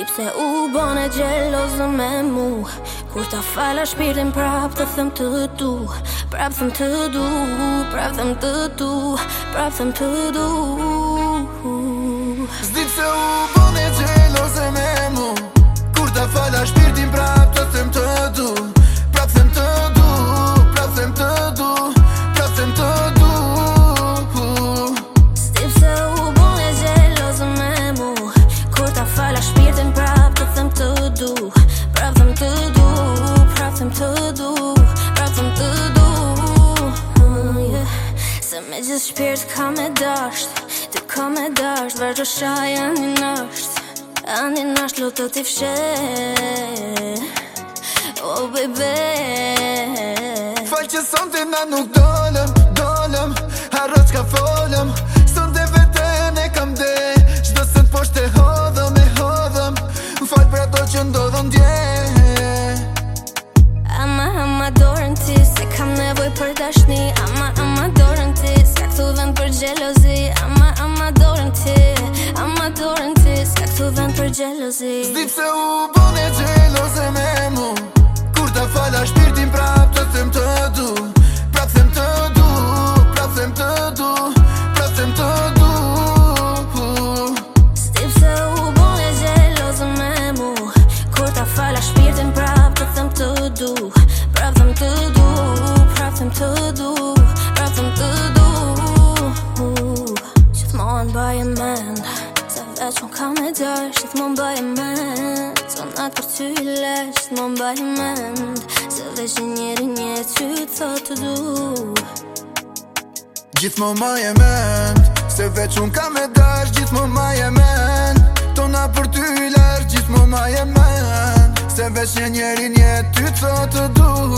Si pse u bane gjelozë me mu Kur ta fala shpirtin prap të them të du Prap them të du, prap them të du Prap them të du Zdi pse u bane Gjithë shpirtë ka me dashtë Të ka me dashtë Vërë që shaj janë një nashtë Janë lo të t'i fshe O oh, bebe Falë që sëm të nga nuk dolem Dolem Harë që ka folem Sëm dhe vete ne kam dhe Shdo sënë po e hodhëm e hodhëm Falë pra do që ndodhëm dje Ama, ama dorën ti Se kam nevoj për dashni Ama, ama gjelozi Ama, ama dorën ti Ama dorën ti Ska këtu vend për gjelozi Zdi pëse u bune gjeloze me mu Kur ta fala shpirtin prap të them të dur gjash Shëtë më e mend Son atë për ty lesh Shëtë më e mend Se dhe shë njeri një të të du Gjithë më e mend Se veç unë kam me dash Gjithë më mbaj e mend Tona për ty lesh Gjithë më mbaj e mend Se veç një njeri një ty të thot të du